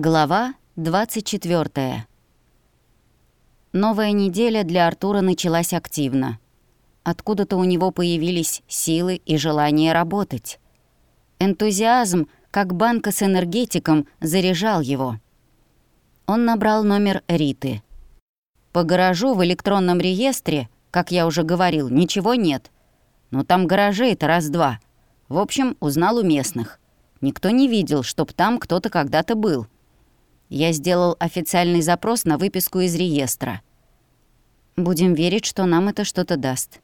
Глава 24. Новая неделя для Артура началась активно. Откуда-то у него появились силы и желание работать. Энтузиазм, как банка с энергетиком, заряжал его. Он набрал номер Риты. По гаражу в электронном реестре, как я уже говорил, ничего нет. Но там гаражей-то раз-два. В общем, узнал у местных. Никто не видел, чтоб там кто-то когда-то был. Я сделал официальный запрос на выписку из реестра. Будем верить, что нам это что-то даст.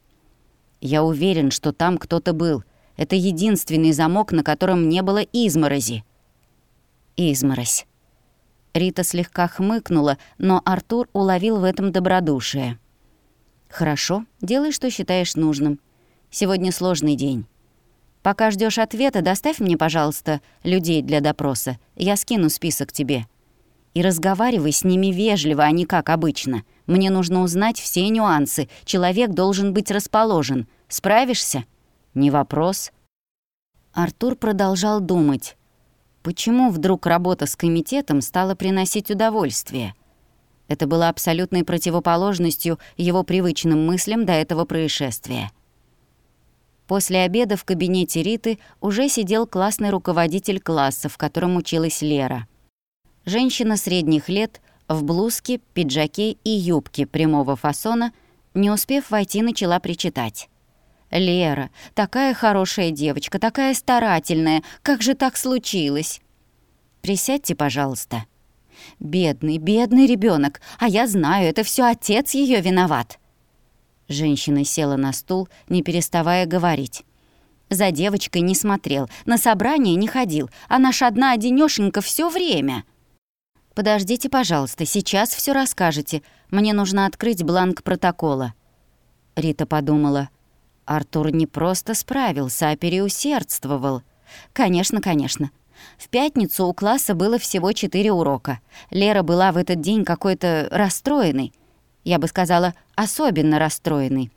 Я уверен, что там кто-то был. Это единственный замок, на котором не было изморози. Изморозь. Рита слегка хмыкнула, но Артур уловил в этом добродушие. «Хорошо, делай, что считаешь нужным. Сегодня сложный день. Пока ждешь ответа, доставь мне, пожалуйста, людей для допроса. Я скину список тебе». И разговаривай с ними вежливо, а не как обычно. Мне нужно узнать все нюансы. Человек должен быть расположен. Справишься? Не вопрос. Артур продолжал думать. Почему вдруг работа с комитетом стала приносить удовольствие? Это было абсолютной противоположностью его привычным мыслям до этого происшествия. После обеда в кабинете Риты уже сидел классный руководитель класса, в котором училась Лера — Женщина средних лет в блузке, пиджаке и юбке прямого фасона, не успев войти, начала причитать. «Лера, такая хорошая девочка, такая старательная, как же так случилось?» «Присядьте, пожалуйста». «Бедный, бедный ребенок, а я знаю, это все отец ее виноват». Женщина села на стул, не переставая говорить. За девочкой не смотрел, на собрание не ходил, она ж одна одинёшенька все время. «Подождите, пожалуйста, сейчас все расскажете. Мне нужно открыть бланк протокола». Рита подумала. Артур не просто справился, а переусердствовал. «Конечно, конечно. В пятницу у класса было всего четыре урока. Лера была в этот день какой-то расстроенной. Я бы сказала, особенно расстроенной.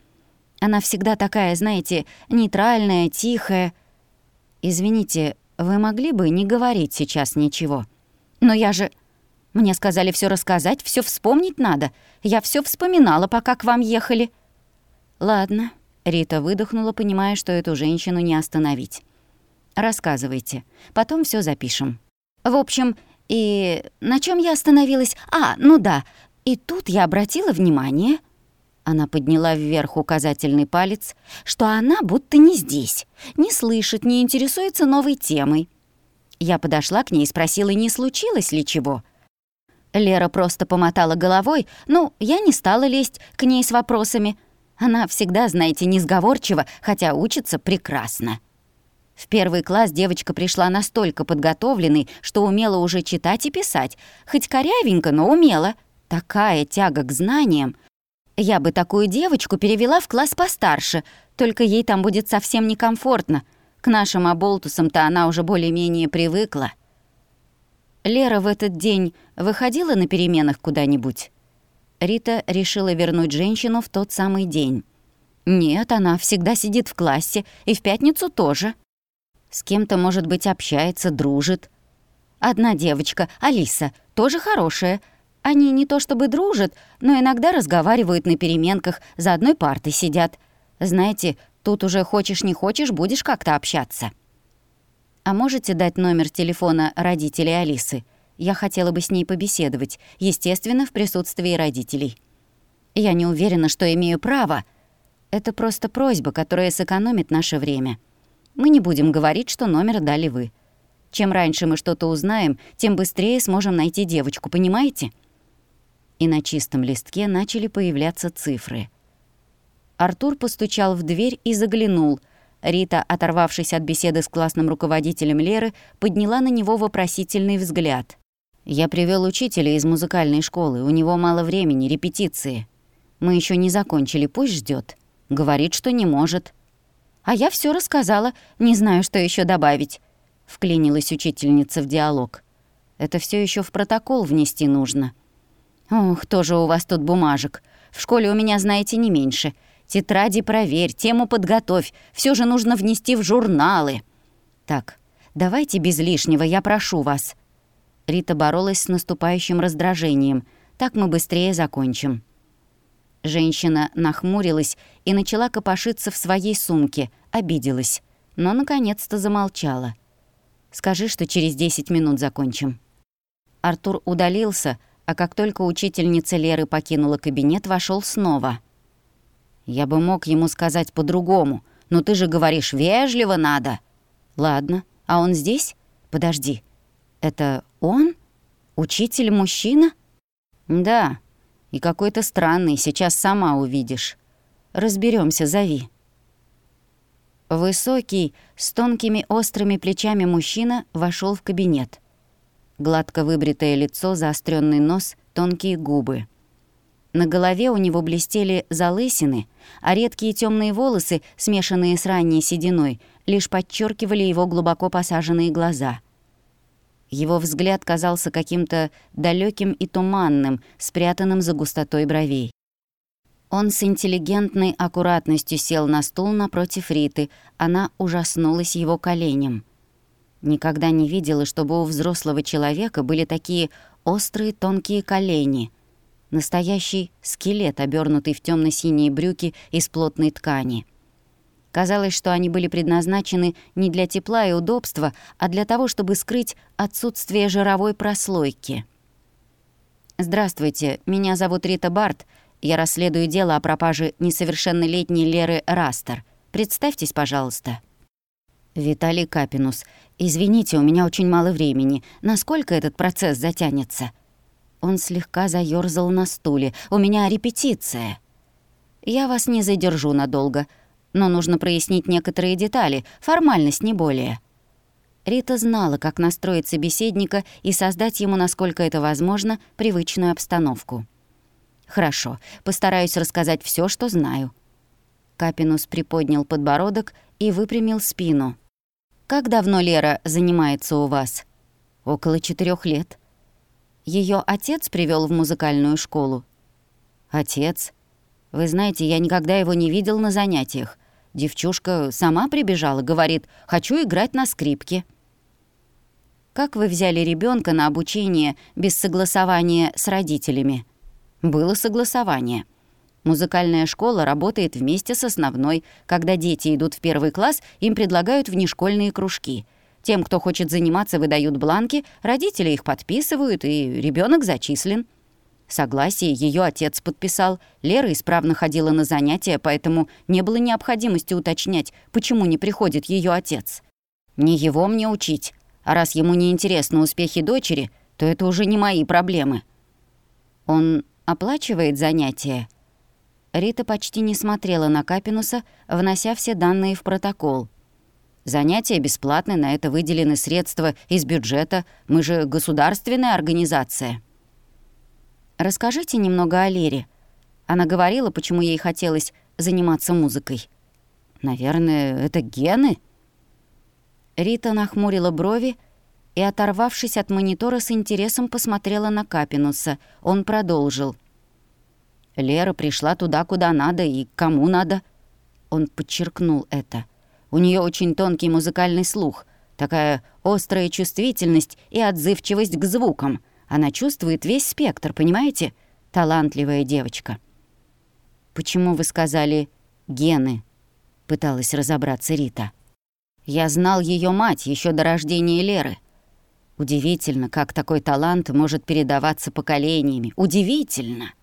Она всегда такая, знаете, нейтральная, тихая. Извините, вы могли бы не говорить сейчас ничего? Но я же... Мне сказали все рассказать, все вспомнить надо. Я все вспоминала, пока к вам ехали». «Ладно», — Рита выдохнула, понимая, что эту женщину не остановить. «Рассказывайте. Потом все запишем». «В общем, и на чем я остановилась? А, ну да. И тут я обратила внимание...» Она подняла вверх указательный палец, что она будто не здесь, не слышит, не интересуется новой темой. Я подошла к ней и спросила, не случилось ли чего. Лера просто помотала головой, ну, я не стала лезть к ней с вопросами. Она всегда, знаете, несговорчива, хотя учится прекрасно. В первый класс девочка пришла настолько подготовленной, что умела уже читать и писать. Хоть корявенько, но умела. Такая тяга к знаниям. Я бы такую девочку перевела в класс постарше, только ей там будет совсем некомфортно. К нашим оболтусам-то она уже более-менее привыкла. Лера в этот день выходила на переменах куда-нибудь? Рита решила вернуть женщину в тот самый день. Нет, она всегда сидит в классе, и в пятницу тоже. С кем-то, может быть, общается, дружит. Одна девочка, Алиса, тоже хорошая. Они не то чтобы дружат, но иногда разговаривают на переменках, за одной партой сидят. Знаете, тут уже хочешь не хочешь, будешь как-то общаться. «А можете дать номер телефона родителей Алисы? Я хотела бы с ней побеседовать, естественно, в присутствии родителей». «Я не уверена, что имею право. Это просто просьба, которая сэкономит наше время. Мы не будем говорить, что номер дали вы. Чем раньше мы что-то узнаем, тем быстрее сможем найти девочку, понимаете?» И на чистом листке начали появляться цифры. Артур постучал в дверь и заглянул — Рита, оторвавшись от беседы с классным руководителем Леры, подняла на него вопросительный взгляд. «Я привел учителя из музыкальной школы, у него мало времени, репетиции. Мы еще не закончили, пусть ждет. Говорит, что не может». «А я все рассказала, не знаю, что еще добавить», — вклинилась учительница в диалог. «Это все еще в протокол внести нужно». «Ох, тоже у вас тут бумажек. В школе у меня, знаете, не меньше. Тетради проверь, тему подготовь. Все же нужно внести в журналы. Так, давайте без лишнего, я прошу вас. Рита боролась с наступающим раздражением. «Так мы быстрее закончим». Женщина нахмурилась и начала копошиться в своей сумке, обиделась, но наконец-то замолчала. «Скажи, что через 10 минут закончим». Артур удалился, а как только учительница Леры покинула кабинет, вошел снова. «Я бы мог ему сказать по-другому, но ты же говоришь, вежливо надо». «Ладно, а он здесь? Подожди. Это он? Учитель-мужчина?» «Да, и какой-то странный, сейчас сама увидишь. Разберемся, зови». Высокий, с тонкими острыми плечами мужчина вошел в кабинет. Гладко выбритое лицо, заостренный нос, тонкие губы. На голове у него блестели залысины, а редкие темные волосы, смешанные с ранней сединой, лишь подчеркивали его глубоко посаженные глаза. Его взгляд казался каким-то далеким и туманным, спрятанным за густотой бровей. Он с интеллигентной аккуратностью сел на стул напротив Риты. Она ужаснулась его коленям. Никогда не видела, чтобы у взрослого человека были такие острые тонкие колени. Настоящий скелет, обернутый в темно синие брюки из плотной ткани. Казалось, что они были предназначены не для тепла и удобства, а для того, чтобы скрыть отсутствие жировой прослойки. «Здравствуйте, меня зовут Рита Барт. Я расследую дело о пропаже несовершеннолетней Леры Растер. Представьтесь, пожалуйста». «Виталий Капинус. Извините, у меня очень мало времени. Насколько этот процесс затянется?» Он слегка заёрзал на стуле. «У меня репетиция». «Я вас не задержу надолго, но нужно прояснить некоторые детали, формальность не более». Рита знала, как настроить собеседника и создать ему, насколько это возможно, привычную обстановку. «Хорошо, постараюсь рассказать все, что знаю». Капинус приподнял подбородок и выпрямил спину. «Как давно Лера занимается у вас?» «Около четырех лет». Ее отец привел в музыкальную школу?» «Отец? Вы знаете, я никогда его не видел на занятиях. Девчушка сама прибежала, говорит, хочу играть на скрипке». «Как вы взяли ребенка на обучение без согласования с родителями?» Было согласование. Музыкальная школа работает вместе с основной. Когда дети идут в первый класс, им предлагают внешкольные кружки. Тем, кто хочет заниматься, выдают бланки, родители их подписывают, и ребенок зачислен. Согласие ее отец подписал. Лера исправно ходила на занятия, поэтому не было необходимости уточнять, почему не приходит ее отец. Не его мне учить. А раз ему не интересны успехи дочери, то это уже не мои проблемы. Он оплачивает занятия?» Рита почти не смотрела на Капинуса, внося все данные в протокол. «Занятия бесплатны, на это выделены средства из бюджета. Мы же государственная организация». «Расскажите немного о Лере». Она говорила, почему ей хотелось заниматься музыкой. «Наверное, это гены?» Рита нахмурила брови и, оторвавшись от монитора, с интересом посмотрела на Капинуса. Он продолжил. «Лера пришла туда, куда надо и кому надо». Он подчеркнул это. «У нее очень тонкий музыкальный слух, такая острая чувствительность и отзывчивость к звукам. Она чувствует весь спектр, понимаете? Талантливая девочка». «Почему вы сказали «гены»?» — пыталась разобраться Рита. «Я знал ее мать еще до рождения Леры». Удивительно, как такой талант может передаваться поколениями. Удивительно!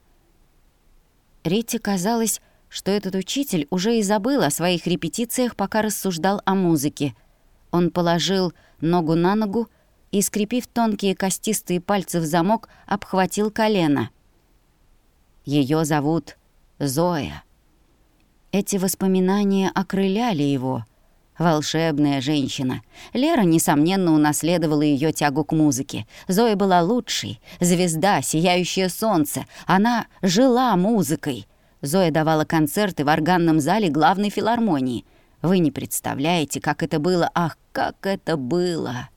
Рите казалось, что этот учитель уже и забыл о своих репетициях, пока рассуждал о музыке. Он положил ногу на ногу и, скрепив тонкие костистые пальцы в замок, обхватил колено. Ее зовут Зоя. Эти воспоминания окрыляли его — Волшебная женщина. Лера, несомненно, унаследовала ее тягу к музыке. Зоя была лучшей, звезда, сияющее солнце. Она жила музыкой. Зоя давала концерты в органном зале главной филармонии. Вы не представляете, как это было. Ах, как это было!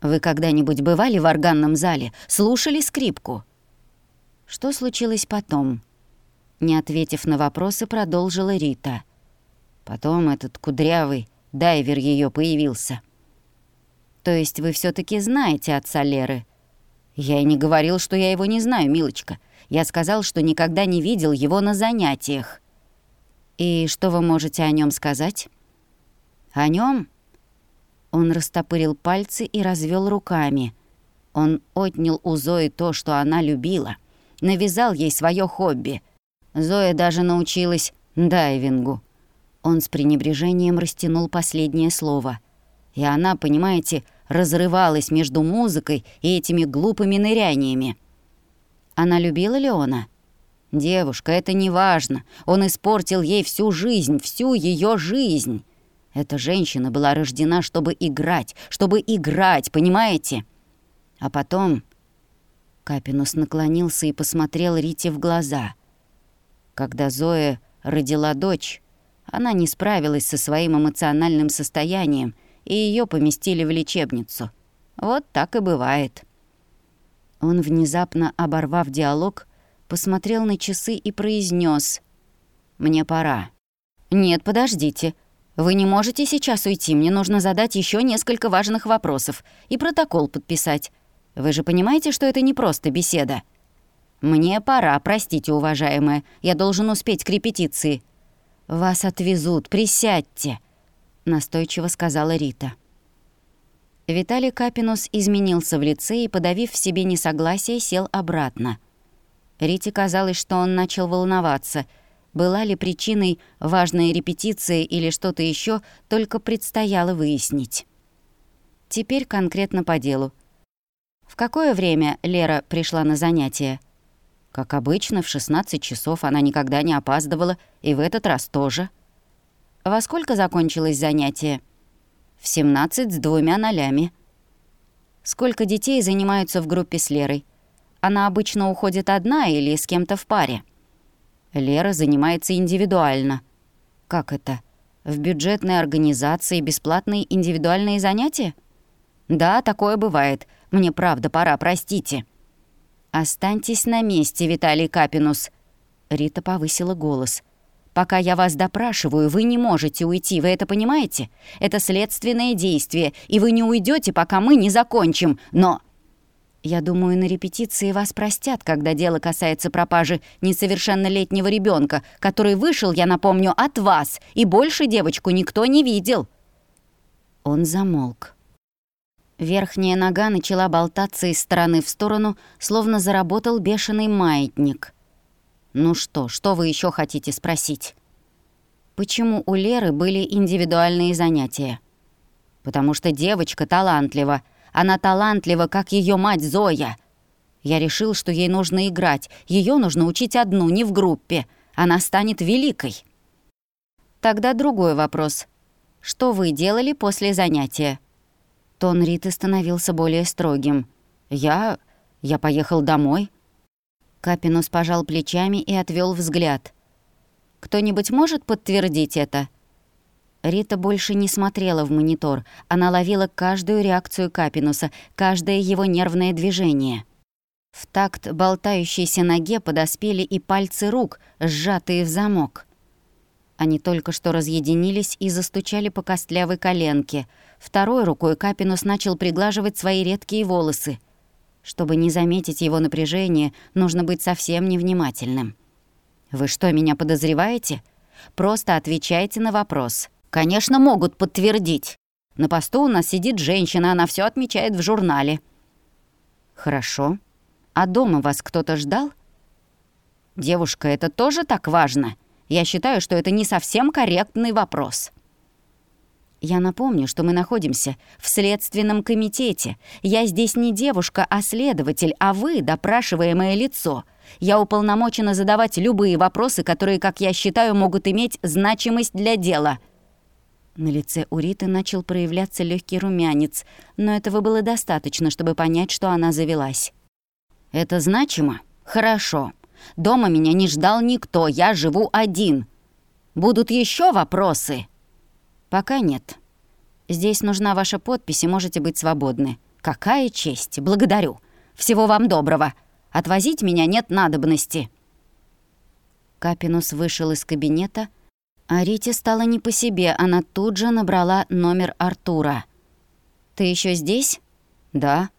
Вы когда-нибудь бывали в органном зале? Слушали скрипку? Что случилось потом? Не ответив на вопросы, продолжила Рита. Потом этот кудрявый Дайвер ее появился. То есть вы все таки знаете отца Леры? «Я и не говорил, что я его не знаю, милочка. Я сказал, что никогда не видел его на занятиях». «И что вы можете о нем сказать?» «О нем? Он растопырил пальцы и развел руками. Он отнял у Зои то, что она любила. Навязал ей свое хобби. Зоя даже научилась дайвингу. Он с пренебрежением растянул последнее слово. И она, понимаете, разрывалась между музыкой и этими глупыми ныряниями. Она любила Леона? Девушка, это не важно. Он испортил ей всю жизнь, всю ее жизнь. Эта женщина была рождена, чтобы играть, чтобы играть, понимаете? А потом... Капинус наклонился и посмотрел Рите в глаза. Когда Зоя родила дочь, она не справилась со своим эмоциональным состоянием, и ее поместили в лечебницу. Вот так и бывает. Он, внезапно оборвав диалог, посмотрел на часы и произнес: «Мне пора». «Нет, подождите. Вы не можете сейчас уйти. Мне нужно задать еще несколько важных вопросов и протокол подписать. Вы же понимаете, что это не просто беседа?» «Мне пора, простите, уважаемая. Я должен успеть к репетиции». «Вас отвезут, присядьте», — настойчиво сказала Рита. Виталий Капинус изменился в лице и, подавив в себе несогласие, сел обратно. Рите казалось, что он начал волноваться. Была ли причиной важная репетиция или что-то еще, только предстояло выяснить. Теперь конкретно по делу. В какое время Лера пришла на занятия? Как обычно, в 16 часов она никогда не опаздывала, и в этот раз тоже. Во сколько закончилось занятие? В 17 с двумя нолями. Сколько детей занимаются в группе с Лерой? Она обычно уходит одна или с кем-то в паре? Лера занимается индивидуально. Как это? В бюджетной организации бесплатные индивидуальные занятия? Да, такое бывает. Мне правда пора, простите. Останьтесь на месте, Виталий Капинус. Рита повысила голос. Пока я вас допрашиваю, вы не можете уйти, вы это понимаете? Это следственное действие, и вы не уйдете, пока мы не закончим. Но я думаю, на репетиции вас простят, когда дело касается пропажи несовершеннолетнего ребенка, который вышел, я напомню, от вас, и больше девочку никто не видел. Он замолк. Верхняя нога начала болтаться из стороны в сторону, словно заработал бешеный маятник. «Ну что, что вы еще хотите спросить?» «Почему у Леры были индивидуальные занятия?» «Потому что девочка талантлива. Она талантлива, как ее мать Зоя. Я решил, что ей нужно играть. Ее нужно учить одну, не в группе. Она станет великой». «Тогда другой вопрос. Что вы делали после занятия?» Тон Риты становился более строгим. «Я... я поехал домой». Капинус пожал плечами и отвел взгляд. «Кто-нибудь может подтвердить это?» Рита больше не смотрела в монитор. Она ловила каждую реакцию Капинуса, каждое его нервное движение. В такт болтающейся ноге подоспели и пальцы рук, сжатые в замок. Они только что разъединились и застучали по костлявой коленке. Второй рукой Капинус начал приглаживать свои редкие волосы — чтобы не заметить его напряжение, нужно быть совсем невнимательным. «Вы что, меня подозреваете? Просто отвечайте на вопрос. Конечно, могут подтвердить. На посту у нас сидит женщина, она все отмечает в журнале». «Хорошо. А дома вас кто-то ждал?» «Девушка, это тоже так важно? Я считаю, что это не совсем корректный вопрос». Я напомню, что мы находимся в следственном комитете. Я здесь не девушка, а следователь, а вы — допрашиваемое лицо. Я уполномочена задавать любые вопросы, которые, как я считаю, могут иметь значимость для дела». На лице у Риты начал проявляться легкий румянец, но этого было достаточно, чтобы понять, что она завелась. «Это значимо? Хорошо. Дома меня не ждал никто, я живу один. Будут еще вопросы?» «Пока нет. Здесь нужна ваша подпись, и можете быть свободны. Какая честь! Благодарю! Всего вам доброго! Отвозить меня нет надобности!» Капинус вышел из кабинета, а Рите стало не по себе, она тут же набрала номер Артура. «Ты еще здесь?» «Да».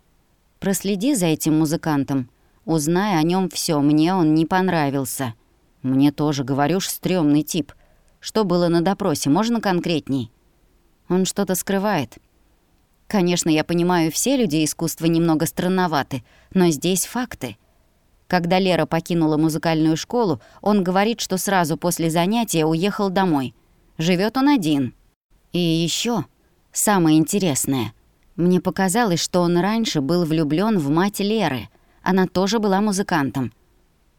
Проследи за этим музыкантом. Узнай о нем все. Мне он не понравился. Мне тоже, говоришь, стрёмный тип. Что было на допросе, можно конкретней? Он что-то скрывает. Конечно, я понимаю, все люди искусства немного странноваты, но здесь факты. Когда Лера покинула музыкальную школу, он говорит, что сразу после занятия уехал домой. Живет он один. И еще самое интересное. Мне показалось, что он раньше был влюблен в мать Леры. Она тоже была музыкантом.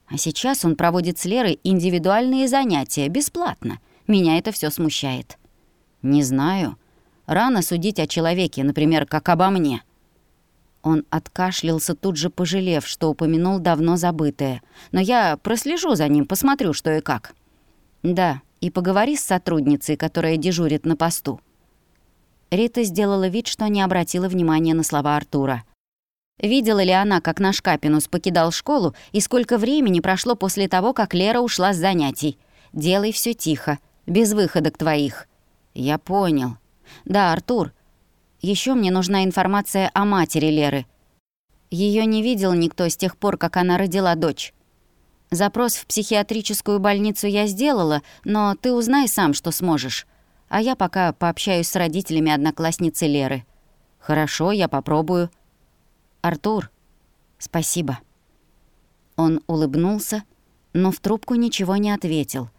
А сейчас он проводит с Лерой индивидуальные занятия, бесплатно. Меня это все смущает. Не знаю. Рано судить о человеке, например, как обо мне. Он откашлялся, тут же пожалев, что упомянул давно забытое. Но я прослежу за ним, посмотрю, что и как. Да, и поговори с сотрудницей, которая дежурит на посту. Рита сделала вид, что не обратила внимания на слова Артура. Видела ли она, как наш Капинус покидал школу, и сколько времени прошло после того, как Лера ушла с занятий? Делай все тихо, без выходок твоих. Я понял. Да, Артур, еще мне нужна информация о матери Леры. Ее не видел никто с тех пор, как она родила дочь. Запрос в психиатрическую больницу я сделала, но ты узнай сам, что сможешь. А я пока пообщаюсь с родителями одноклассницы Леры. Хорошо, я попробую. Артур, спасибо. Он улыбнулся, но в трубку ничего не ответил.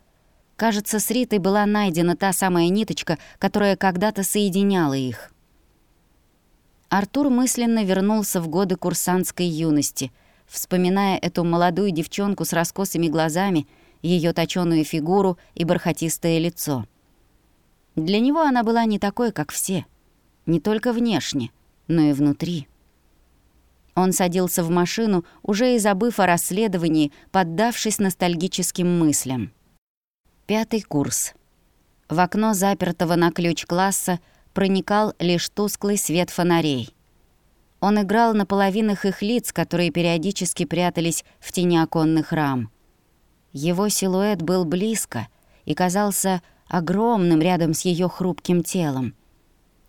Кажется, с Ритой была найдена та самая ниточка, которая когда-то соединяла их. Артур мысленно вернулся в годы курсантской юности, вспоминая эту молодую девчонку с раскосыми глазами, ее точёную фигуру и бархатистое лицо. Для него она была не такой, как все. Не только внешне, но и внутри. Он садился в машину, уже и забыв о расследовании, поддавшись ностальгическим мыслям. Пятый курс. В окно запертого на ключ класса проникал лишь тусклый свет фонарей. Он играл на половинах их лиц, которые периодически прятались в тени оконных рам. Его силуэт был близко и казался огромным рядом с ее хрупким телом.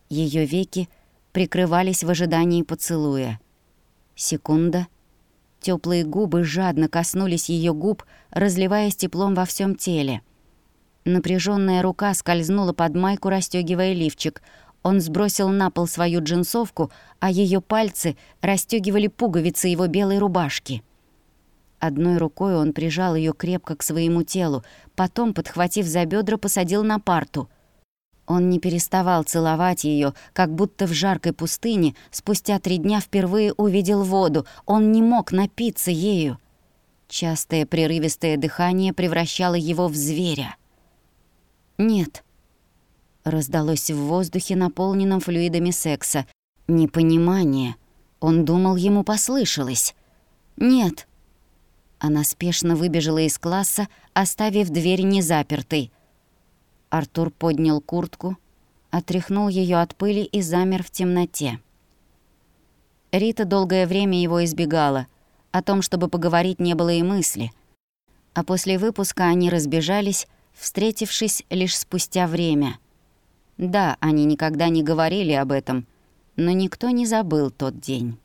Ее веки прикрывались в ожидании поцелуя. Секунда. Теплые губы жадно коснулись ее губ, разливаясь теплом во всем теле — Напряженная рука скользнула под майку, расстегивая лифчик. Он сбросил на пол свою джинсовку, а ее пальцы расстегивали пуговицы его белой рубашки. Одной рукой он прижал ее крепко к своему телу, потом, подхватив за бедра, посадил на парту. Он не переставал целовать ее, как будто в жаркой пустыне спустя три дня впервые увидел воду. Он не мог напиться ею. Частое прерывистое дыхание превращало его в зверя. «Нет». Раздалось в воздухе, наполненном флюидами секса. Непонимание. Он думал, ему послышалось. «Нет». Она спешно выбежала из класса, оставив дверь незапертой. Артур поднял куртку, отряхнул ее от пыли и замер в темноте. Рита долгое время его избегала. О том, чтобы поговорить, не было и мысли. А после выпуска они разбежались, встретившись лишь спустя время. Да, они никогда не говорили об этом, но никто не забыл тот день.